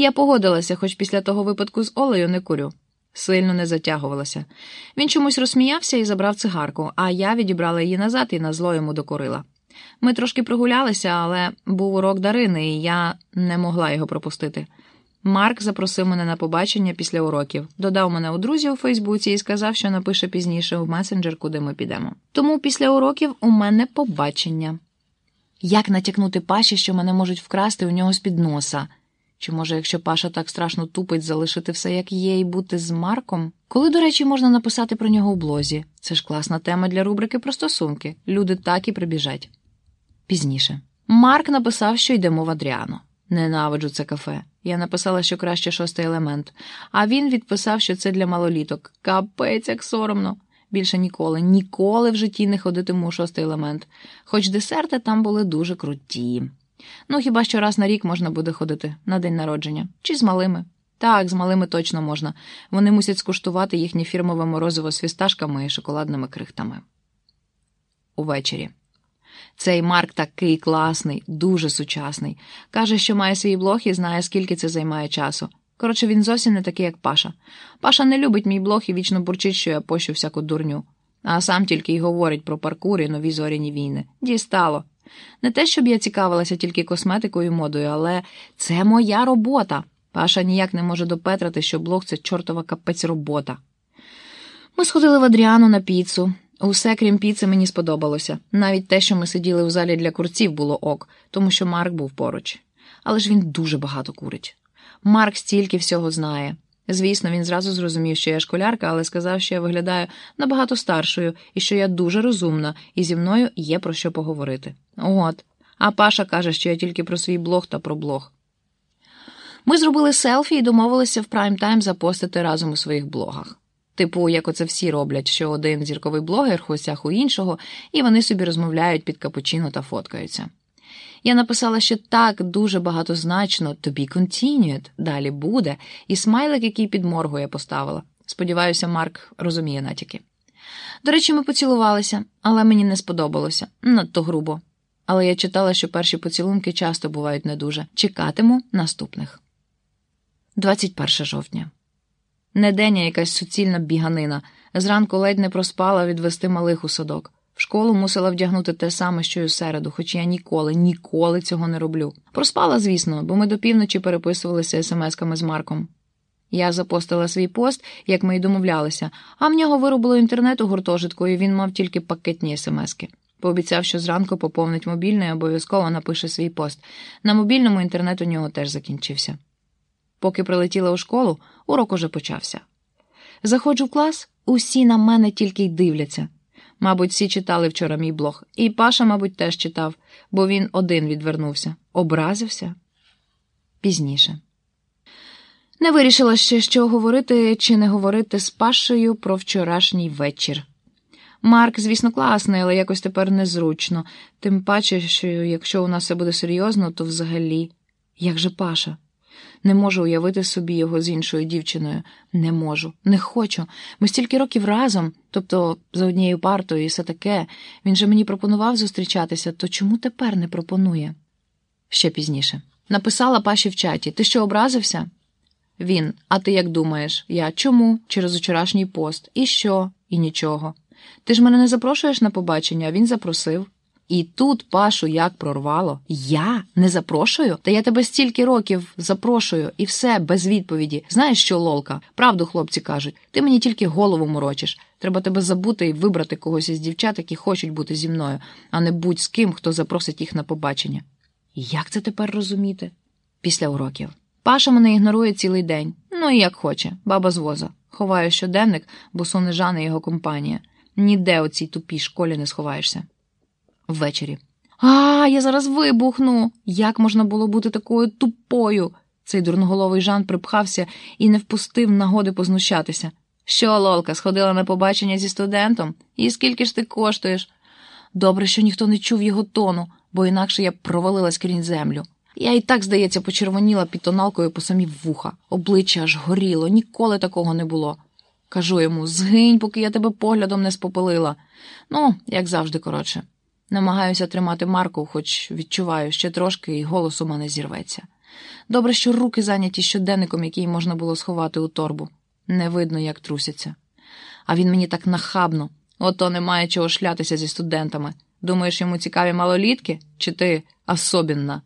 Я погодилася, хоч після того випадку з Олею не курю. Сильно не затягувалася. Він чомусь розсміявся і забрав цигарку, а я відібрала її назад і на зло йому докорила. Ми трошки прогулялися, але був урок Дарини, і я не могла його пропустити. Марк запросив мене на побачення після уроків, додав мене у друзі у Фейсбуці і сказав, що напише пізніше в месенджер, куди ми підемо. Тому після уроків у мене побачення. Як натякнути Паші, що мене можуть вкрасти у нього з-під носа? Чи може, якщо Паша так страшно тупить, залишити все як є, і бути з Марком? Коли, до речі, можна написати про нього у блозі? Це ж класна тема для рубрики про стосунки. Люди так і прибіжать. Пізніше. Марк написав, що йдемо в Адріано. Ненавиджу це кафе. Я написала, що краще шостий елемент, а він відписав, що це для малоліток. Капець, як соромно. Більше ніколи, ніколи в житті не ходитиму у шостий елемент, хоч десерти там були дуже круті. Ну, хіба що раз на рік можна буде ходити на день народження, чи з малими. Так, з малими точно можна. Вони мусять скуштувати їхнє фірмове морозиво з фісташками і шоколадними крихтами. Увечері. Цей Марк такий класний, дуже сучасний. Каже, що має свій блог і знає, скільки це займає часу. Коротше, він зовсім не такий, як Паша. Паша не любить мій блог і вічно бурчить, що я пощу всяку дурню. А сам тільки й говорить про паркур і нові зоряні війни. Дістало. Не те, щоб я цікавилася тільки косметикою і модою, але це моя робота. Паша ніяк не може допетрати, що блог це чортова капець робота. Ми сходили в Адріану на піцу. Усе, крім піци, мені сподобалося. Навіть те, що ми сиділи у залі для курців, було ок, тому що Марк був поруч. Але ж він дуже багато курить. Марк стільки всього знає. Звісно, він зразу зрозумів, що я школярка, але сказав, що я виглядаю набагато старшою і що я дуже розумна, і зі мною є про що поговорити. От. А Паша каже, що я тільки про свій блог та про блог. Ми зробили селфі і домовилися в прайм-тайм запостити разом у своїх блогах. Типу, як оце всі роблять, що один зірковий блогер хостях у іншого, і вони собі розмовляють під капучино та фоткаються. Я написала, що так дуже багатозначно to be далі буде, і смайлик, який підморгує, поставила. Сподіваюся, Марк розуміє натяки. До речі, ми поцілувалися, але мені не сподобалося надто грубо. Але я читала, що перші поцілунки часто бувають не дуже. Чекатиму наступних. 21 жовтня. Не день, а якась суцільна біганина. Зранку ледь не проспала відвести малих у садок. Школу мусила вдягнути те саме, що й у середу, хоч я ніколи, ніколи цього не роблю. Проспала, звісно, бо ми до півночі переписувалися смс-ками з Марком. Я запостила свій пост, як ми й домовлялися, а в нього виробило інтернет у гуртожитку, і він мав тільки пакетні смски. Пообіцяв, що зранку поповнить мобільний і обов'язково напише свій пост. На мобільному інтернет у нього теж закінчився. Поки прилетіла у школу, урок уже почався. Заходжу в клас, усі на мене тільки й дивляться. Мабуть, всі читали вчора мій блог, і Паша, мабуть, теж читав, бо він один відвернувся. Образився пізніше. Не вирішила ще, що говорити чи не говорити з Пашею про вчорашній вечір. Марк, звісно, класний, але якось тепер незручно, тим паче, що якщо у нас все буде серйозно, то взагалі, як же Паша? Не можу уявити собі його з іншою дівчиною. Не можу, не хочу. Ми стільки років разом, тобто за однією партою і все таке. Він же мені пропонував зустрічатися, то чому тепер не пропонує? Ще пізніше. Написала Паші в чаті: Ти що образився? Він, а ти як думаєш? Я чому? Через вчорашній пост. І що? І нічого. Ти ж мене не запрошуєш на побачення, він запросив. І тут Пашу як прорвало. Я не запрошую? Та я тебе стільки років запрошую, і все без відповіді. Знаєш що, Лолка? Правду хлопці кажуть, ти мені тільки голову морочиш. Треба тебе забути і вибрати когось із дівчат, які хочуть бути зі мною, а не будь з ким, хто запросить їх на побачення. Як це тепер розуміти? Після уроків. Паша мене ігнорує цілий день. Ну і як хоче, баба з воза. Ховаю щоденник, бо соне Жана його компанія. Ніде у цій тупій школі не сховаєшся. Ввечері. А, я зараз вибухну. Як можна було бути такою тупою? Цей дурноголовий Жан припхався і не впустив нагоди познущатися. Що, Лолка, сходила на побачення зі студентом? І скільки ж ти коштуєш? Добре, що ніхто не чув його тону, бо інакше я провалилась крізь землю. Я і так, здається, почервоніла під тоналкою по самі вуха, обличчя аж горіло, ніколи такого не було. Кажу йому згинь, поки я тебе поглядом не спопилила. Ну, як завжди, коротше. Намагаюся тримати марку, хоч відчуваю ще трошки, і голос у мене зірветься. Добре, що руки зайняті щоденником, який можна було сховати у торбу. Не видно, як трусяться. А він мені так нахабно. Ото немає чого шлятися зі студентами. Думаєш, йому цікаві малолітки? Чи ти особінна?